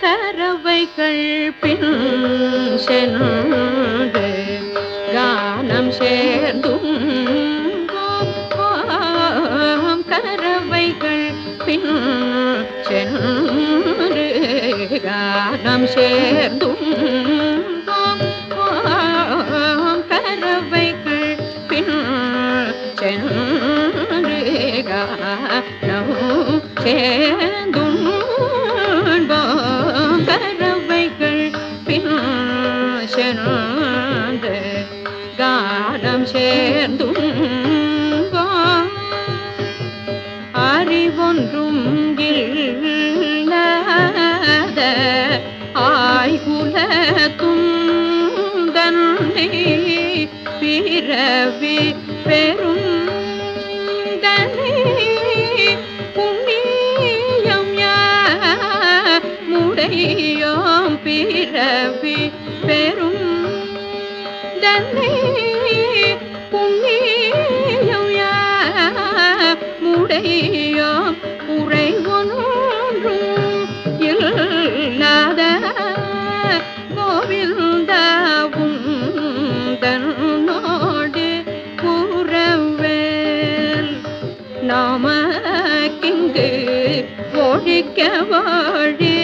கரவைகள் பின் சென்று கானம் சேர்ந்தும் கரவைகள் பின் சென்று கானம் சேர்ந்தும் கரவைகள் பின் சென்று கானம் சேர்ந்தும் கானம் சேர்ந்தும் அறிவொன்றும் இல்லாத ஆய்குலத்தும் தன்னை பிறவி பெரும் தன்னை புண்ணியம் யா முடையோம் பிறவி நாம கிங்கு ஒழிக்க வாழே.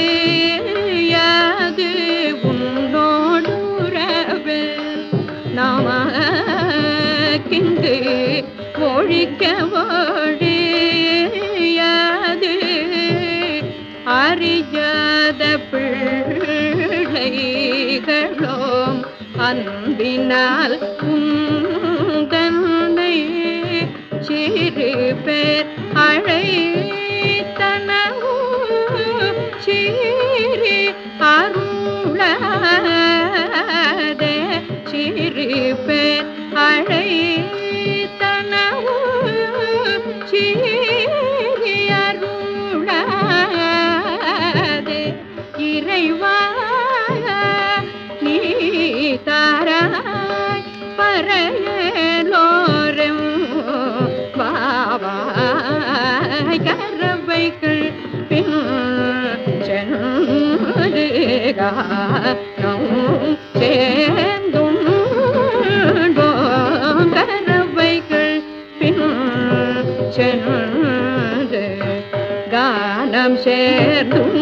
நாமக்கிங்கு ஒழிக்க வாழியாது அறியாத பிள்ளைகளோம் அன்பினால் உந்தன்னை சிறு பேர் அழை சென்று சேர்ந்தும் கரவைகள் பின் சென்று கானம் சேர்ந்தும்